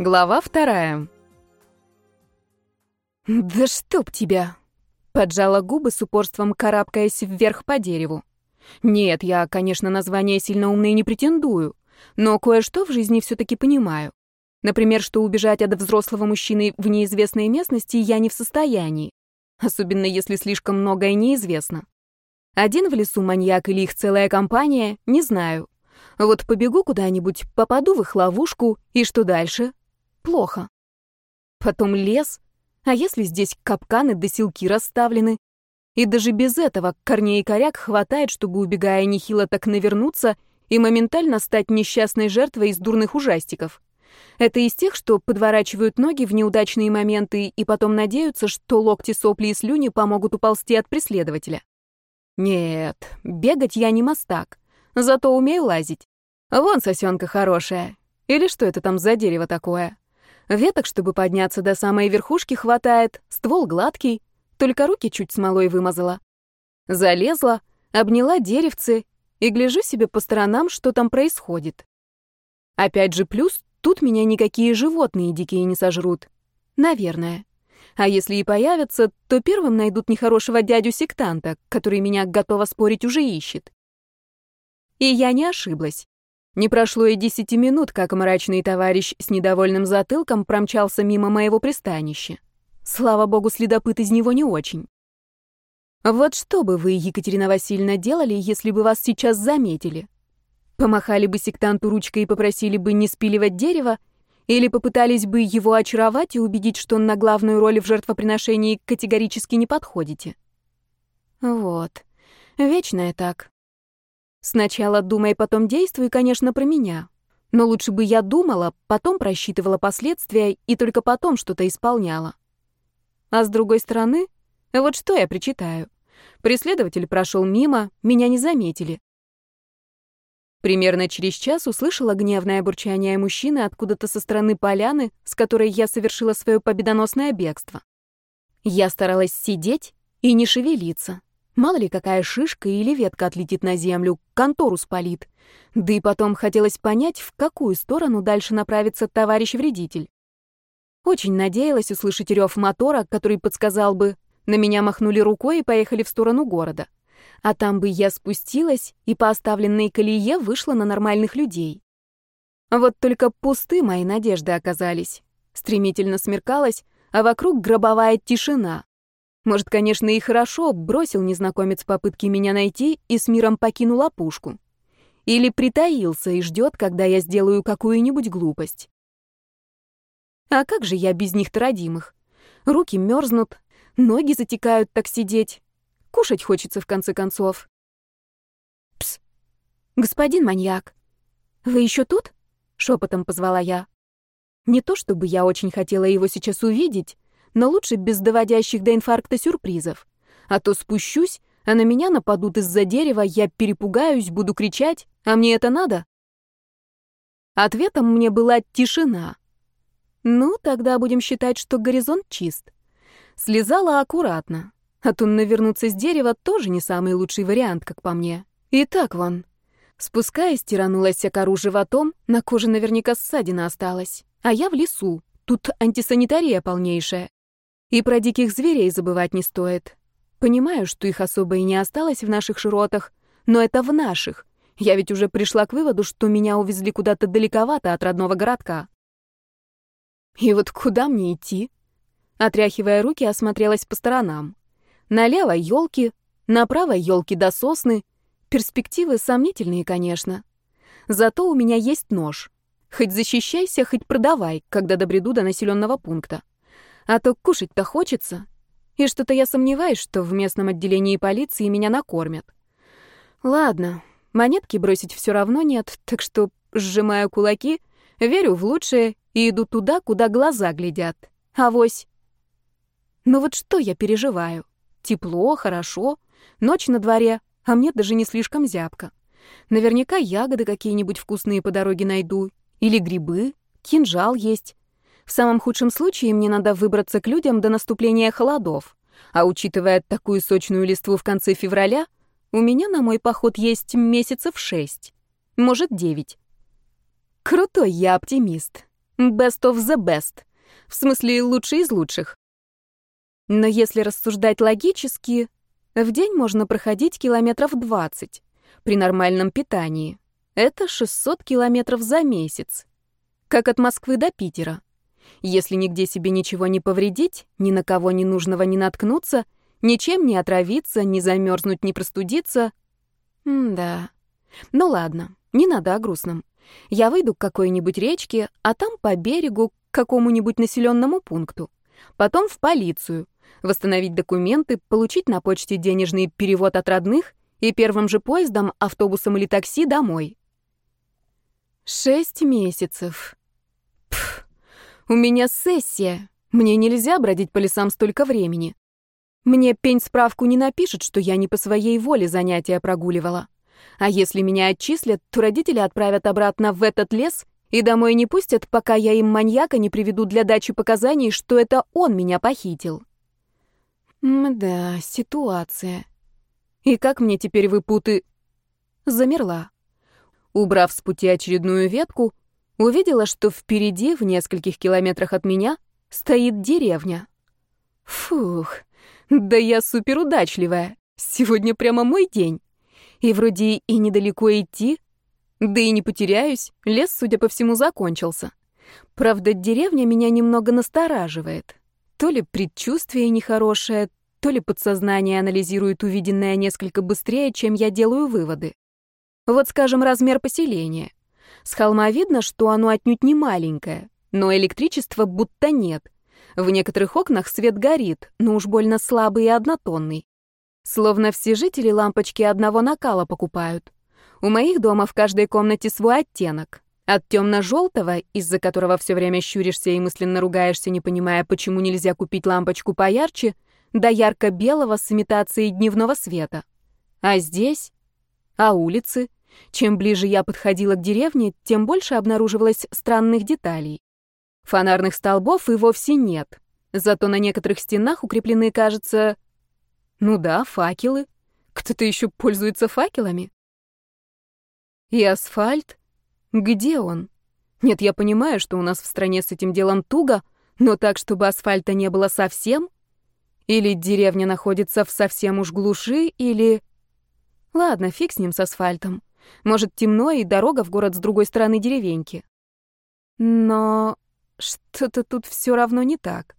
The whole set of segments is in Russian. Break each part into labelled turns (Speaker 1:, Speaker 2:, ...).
Speaker 1: Глава вторая.
Speaker 2: «Да чтоб тебя!» — поджала губы с упорством, карабкаясь вверх по дереву. «Нет, я, конечно, название сильно умное не претендую, но кое-что в жизни все-таки понимаю. Например, что убежать от взрослого мужчины в неизвестной местности я не в состоянии, особенно если слишком многое неизвестно. Один в лесу маньяк или их целая компания, не знаю. Вот побегу куда-нибудь, попаду в их ловушку, и что дальше? Плохо. Потом лес. А если здесь капканы да силки расставлены? И даже без этого корней и коряк хватает, чтобы, убегая нехило, так навернуться и моментально стать несчастной жертвой из дурных ужастиков. Это из тех, что подворачивают ноги в неудачные моменты и потом надеются, что локти, сопли и слюни помогут уползти от преследователя. Нет, бегать я не мастак, зато умею лазить. Вон сосенка хорошая. Или что это там за дерево такое? Веток, чтобы подняться до самой верхушки, хватает, ствол гладкий, только руки чуть смолой вымазала. Залезла, обняла деревце и гляжу себе по сторонам, что там происходит. Опять же плюс, тут меня никакие животные дикие не сожрут. Наверное. А если и появятся, то первым найдут нехорошего дядю-сектанта, который меня, готова спорить, уже ищет. И я не ошиблась. Не прошло и десяти минут, как мрачный товарищ с недовольным затылком промчался мимо моего пристанища. Слава богу, следопыт из него не очень. Вот что бы вы, Екатерина Васильевна, делали, если бы вас сейчас заметили? Помахали бы сектанту ручкой и попросили бы не спиливать дерево, или попытались бы его очаровать и убедить, что на главную роль в жертвоприношении категорически не подходите? Вот. Вечное так. Сначала думай, потом действуй, конечно, про меня. Но лучше бы я думала, потом просчитывала последствия и только потом что-то исполняла. А с другой стороны, вот что я причитаю. Преследователь прошел мимо, меня не заметили. Примерно через час услышала гневное бурчание мужчины откуда-то со стороны поляны, с которой я совершила свое победоносное бегство. Я старалась сидеть и не шевелиться. Мало ли какая шишка или ветка отлетит на землю, контору спалит. Да и потом хотелось понять, в какую сторону дальше направится товарищ-вредитель. Очень надеялась услышать рев мотора, который подсказал бы, на меня махнули рукой и поехали в сторону города. А там бы я спустилась и по оставленной колее вышла на нормальных людей. Вот только пусты мои надежды оказались. Стремительно смеркалось, а вокруг гробовая тишина. Может, конечно, и хорошо, бросил незнакомец попытки меня найти и с миром покинул опушку. Или притаился и ждет, когда я сделаю какую-нибудь глупость. А как же я без них-то родимых? Руки мерзнут, ноги затекают так сидеть. Кушать хочется в конце концов. Пс, господин маньяк, вы еще тут? Шепотом позвала я. Не то чтобы я очень хотела его сейчас увидеть, но лучше без доводящих до инфаркта сюрпризов. А то спущусь, а на меня нападут из-за дерева, я перепугаюсь, буду кричать, а мне это надо? Ответом мне была тишина. Ну, тогда будем считать, что горизонт чист. Слезала аккуратно, а то навернуться с дерева тоже не самый лучший вариант, как по мне. И так вон. Спускаясь, тиранулась о кору животом, на коже наверняка ссадина осталась. А я в лесу, тут антисанитария полнейшая. И про диких зверей забывать не стоит. Понимаю, что их особо и не осталось в наших широтах, но это в наших. Я ведь уже пришла к выводу, что меня увезли куда-то далековато от родного городка. И вот куда мне идти? Отряхивая руки, осмотрелась по сторонам. Налево елки, направо елки до сосны. Перспективы сомнительные, конечно. Зато у меня есть нож. Хоть защищайся, хоть продавай, когда добреду до населенного пункта. А то кушать-то хочется. И что-то я сомневаюсь, что в местном отделении полиции меня накормят. Ладно, монетки бросить все равно нет, так что сжимаю кулаки, верю в лучшее и иду туда, куда глаза глядят. Авось. Но вот что я переживаю? Тепло, хорошо, ночь на дворе, а мне даже не слишком зябко. Наверняка ягоды какие-нибудь вкусные по дороге найду. Или грибы, кинжал есть. В самом худшем случае мне надо выбраться к людям до наступления холодов. А учитывая такую сочную листву в конце февраля, у меня на мой поход есть месяцев шесть, может, девять. Крутой я оптимист. Best of the best. В смысле, лучший из лучших. Но если рассуждать логически, в день можно проходить километров 20 при нормальном питании. Это 600 километров за месяц. Как от Москвы до Питера. Если нигде себе ничего не повредить, ни на кого ненужного не наткнуться, ничем не отравиться, не замерзнуть, не простудиться... М да. Ну ладно, не надо о грустном. Я выйду к какой-нибудь речке, а там по берегу к какому-нибудь населенному пункту. Потом в полицию восстановить документы, получить на почте денежный перевод от родных и первым же поездом, автобусом или такси домой. Шесть месяцев. У меня сессия. Мне нельзя бродить по лесам столько времени. Мне пень справку не напишет, что я не по своей воле занятия прогуливала. А если меня отчислят, то родители отправят обратно в этот лес и домой не пустят, пока я им маньяка не приведу для дачи показаний, что это он меня похитил. Мда, ситуация. И как мне теперь выпуты... Замерла. Убрав с пути очередную ветку, увидела, что впереди, в нескольких километрах от меня, стоит деревня. Фух, да я суперудачливая. Сегодня прямо мой день. И вроде и недалеко идти, да и не потеряюсь, лес, судя по всему, закончился. Правда, деревня меня немного настораживает. То ли предчувствие нехорошее, то ли подсознание анализирует увиденное несколько быстрее, чем я делаю выводы. Вот, скажем, размер поселения. С холма видно, что оно отнюдь не маленькое, но электричества будто нет. В некоторых окнах свет горит, но уж больно слабый и однотонный. Словно все жители лампочки одного накала покупают. У моих дома в каждой комнате свой оттенок. От темно-желтого, из-за которого все время щуришься и мысленно ругаешься, не понимая, почему нельзя купить лампочку поярче, до ярко-белого с имитацией дневного света. А здесь? А улицы? Чем ближе я подходила к деревне, тем больше обнаруживалось странных деталей. Фонарных столбов и вовсе нет. Зато на некоторых стенах укреплены, кажется... Ну да, факелы. Кто-то еще пользуется факелами. И асфальт? Где он? Нет, я понимаю, что у нас в стране с этим делом туго, но так, чтобы асфальта не было совсем? Или деревня находится в совсем уж глуши, или... Ладно, фиг с ним с асфальтом. Может, темно, и дорога в город с другой стороны деревеньки. Но что-то тут все равно не так.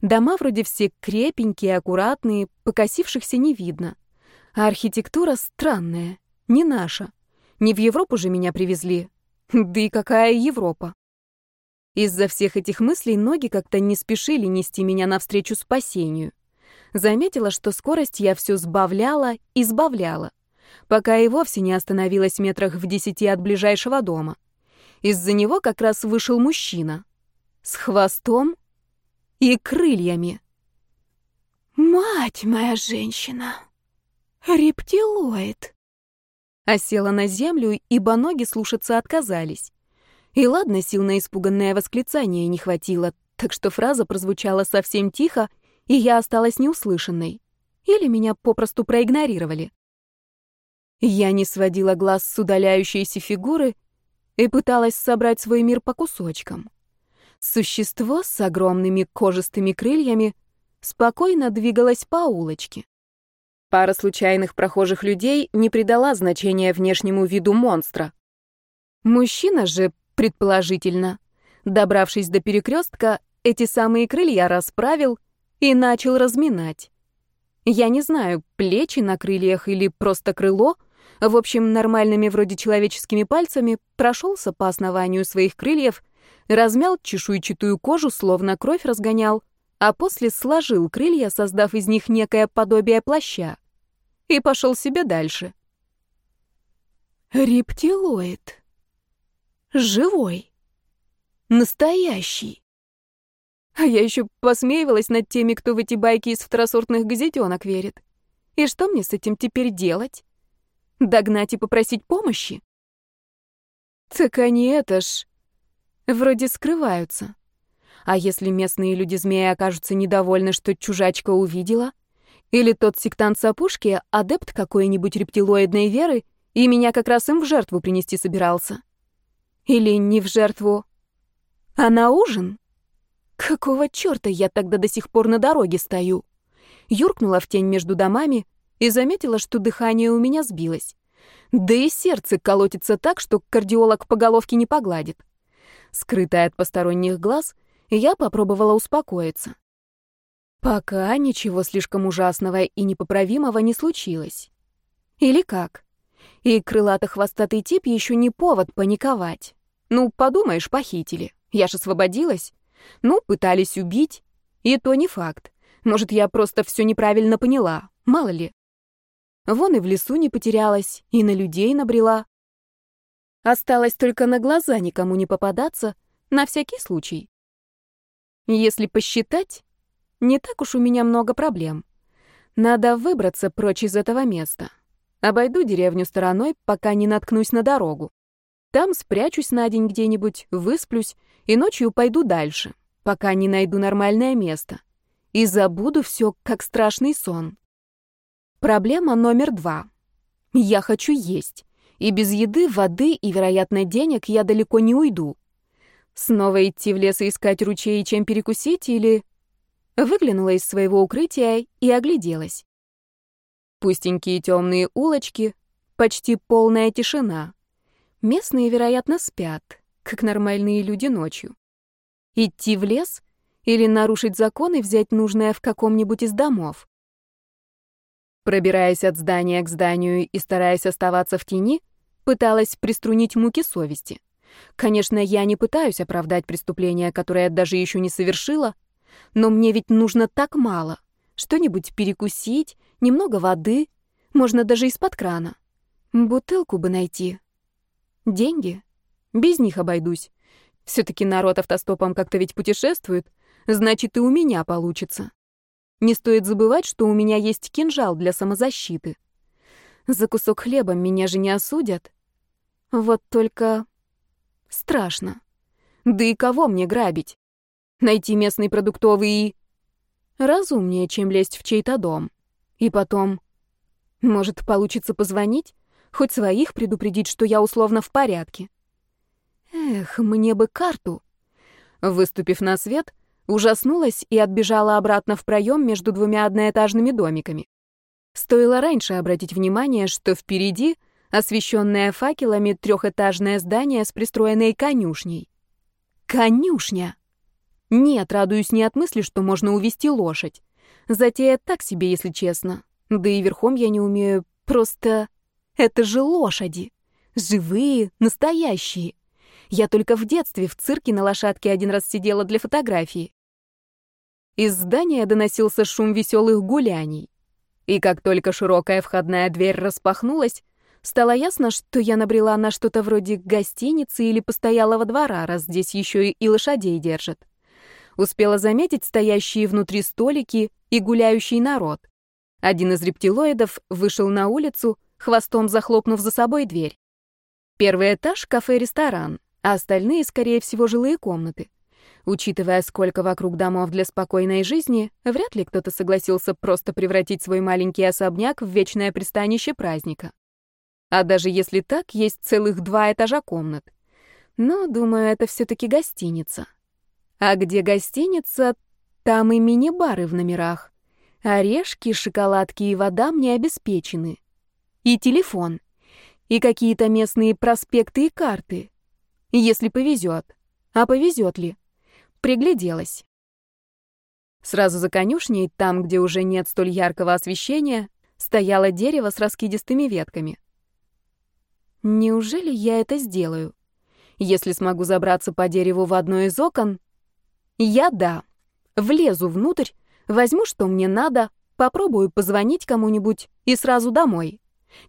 Speaker 2: Дома вроде все крепенькие, аккуратные, покосившихся не видно. А архитектура странная, не наша. Не в Европу же меня привезли, да и какая Европа? Из-за всех этих мыслей ноги как-то не спешили нести меня навстречу спасению. Заметила, что скорость я все сбавляла и сбавляла, пока и вовсе не остановилась метрах в десяти от ближайшего дома. Из-за него как раз вышел мужчина. С хвостом и крыльями. «Мать моя женщина! Рептилоид!» а села на землю, ибо ноги слушаться отказались. И ладно, сил на испуганное восклицание не хватило, так что фраза прозвучала совсем тихо, и я осталась неуслышанной. Или меня попросту проигнорировали. Я не сводила глаз с удаляющейся фигуры и пыталась собрать свой мир по кусочкам. Существо с огромными кожистыми крыльями спокойно двигалось по улочке. Пара случайных прохожих людей не придала значения внешнему виду монстра. Мужчина же, предположительно, добравшись до перекрестка, эти самые крылья расправил и начал разминать. Я не знаю, плечи на крыльях или просто крыло, в общем, нормальными вроде человеческими пальцами прошелся по основанию своих крыльев, размял чешуйчатую кожу, словно кровь разгонял, а после сложил крылья, создав из них некое подобие плаща, и пошел себе дальше. Рептилоид. Живой. Настоящий. А я еще посмеивалась над теми, кто в эти байки из второсортных газетенок верит. И что мне с этим теперь делать? Догнать и попросить помощи? Так они это ж... Вроде скрываются. А если местные люди-змеи окажутся недовольны, что чужачка увидела? Или тот сектант с опушки, адепт какой-нибудь рептилоидной веры, и меня как раз им в жертву принести собирался? Или не в жертву, А на ужин? Какого черта я тогда до сих пор на дороге стою? Юркнула в тень между домами и заметила, что дыхание у меня сбилось. Да и сердце колотится так, что кардиолог по головке не погладит. Скрытая от посторонних глаз, я попробовала успокоиться. Пока ничего слишком ужасного и непоправимого не случилось. Или как? И крылато-хвостатый тип еще не повод паниковать. Ну, подумаешь, похитили. Я ж освободилась. Ну, пытались убить. И то не факт. Может, я просто все неправильно поняла. Мало ли. Вон и в лесу не потерялась, и на людей набрела. Осталось только на глаза никому не попадаться, на всякий случай. Если посчитать, не так уж у меня много проблем. Надо выбраться прочь из этого места. Обойду деревню стороной, пока не наткнусь на дорогу. Там спрячусь на день где-нибудь, высплюсь и ночью пойду дальше, пока не найду нормальное место. И забуду все, как страшный сон. Проблема номер два. Я хочу есть. И без еды, воды и, вероятно, денег я далеко не уйду. Снова идти в лес и искать ручей, чем перекусить, или... Выглянула из своего укрытия и огляделась. Пустенькие темные улочки, почти полная тишина. Местные, вероятно, спят, как нормальные люди ночью. Идти в лес или нарушить закон и взять нужное в каком-нибудь из домов? Пробираясь от здания к зданию и стараясь оставаться в тени, пыталась приструнить муки совести. Конечно, я не пытаюсь оправдать преступление, которое даже еще не совершила, но мне ведь нужно так мало. Что-нибудь перекусить, немного воды, можно даже из-под крана. Бутылку бы найти. Деньги? Без них обойдусь. Все-таки народ автостопом как-то ведь путешествует, значит, и у меня получится. Не стоит забывать, что у меня есть кинжал для самозащиты. За кусок хлеба меня же не осудят. Вот только страшно. Да и кого мне грабить? Найти местный продуктовый и... Разумнее, чем лезть в чей-то дом. И потом... Может, получится позвонить? Хоть своих предупредить, что я условно в порядке. Эх, мне бы карту. Выступив на свет, Ужаснулась и отбежала обратно в проем между двумя одноэтажными домиками. Стоило раньше обратить внимание, что впереди освещенное факелами трехэтажное здание с пристроенной конюшней. Конюшня! Нет, радуюсь не от мысли, что можно увести лошадь. Затея так себе, если честно. Да и верхом я не умею. Просто это же лошади. Живые, настоящие. Я только в детстве в цирке на лошадке один раз сидела для фотографии. Из здания доносился шум веселых гуляний. И как только широкая входная дверь распахнулась, стало ясно, что я набрела на что-то вроде гостиницы или постоялого двора, раз здесь еще и лошадей держат. Успела заметить стоящие внутри столики и гуляющий народ. Один из рептилоидов вышел на улицу, хвостом захлопнув за собой дверь. Первый этаж — кафе-ресторан, а остальные, скорее всего, жилые комнаты. Учитывая, сколько вокруг домов для спокойной жизни, вряд ли кто-то согласился просто превратить свой маленький особняк в вечное пристанище праздника. А даже если так, есть целых два этажа комнат. Но, думаю, это все-таки гостиница. А где гостиница, там и мини-бары в номерах. Орешки, шоколадки и вода мне обеспечены. И телефон. И какие-то местные проспекты и карты. Если повезет. А повезет ли? Пригляделась. Сразу за конюшней, там, где уже нет столь яркого освещения, стояло дерево с раскидистыми ветками. Неужели я это сделаю? Если смогу забраться по дереву в одно из окон, я да. Влезу внутрь, возьму, что мне надо, попробую позвонить кому-нибудь и сразу домой.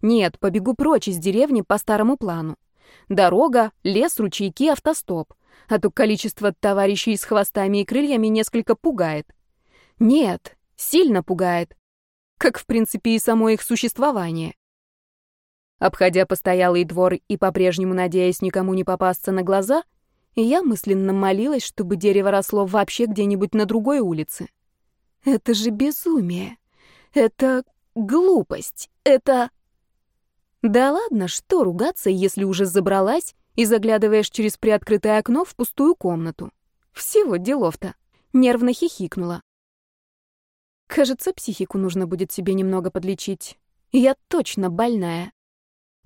Speaker 2: Нет, побегу прочь из деревни по старому плану. Дорога, лес, ручейки, автостоп а то количество товарищей с хвостами и крыльями несколько пугает. Нет, сильно пугает. Как, в принципе, и само их существование. Обходя постоялый двор и по-прежнему надеясь никому не попасться на глаза, я мысленно молилась, чтобы дерево росло вообще где-нибудь на другой улице. Это же безумие. Это глупость. Это... Да ладно, что ругаться, если уже забралась и заглядываешь через приоткрытое окно в пустую комнату. Всего делов-то. Нервно хихикнула. Кажется, психику нужно будет себе немного подлечить. Я точно больная.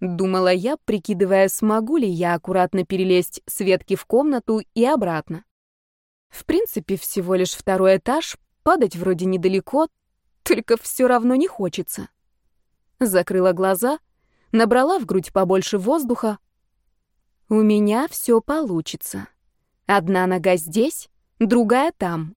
Speaker 2: Думала я, прикидывая, смогу ли я аккуратно перелезть с ветки в комнату и обратно. В принципе, всего лишь второй этаж, падать вроде недалеко, только все равно не хочется. Закрыла глаза, набрала в грудь побольше воздуха. У меня все получится. Одна нога здесь, другая там.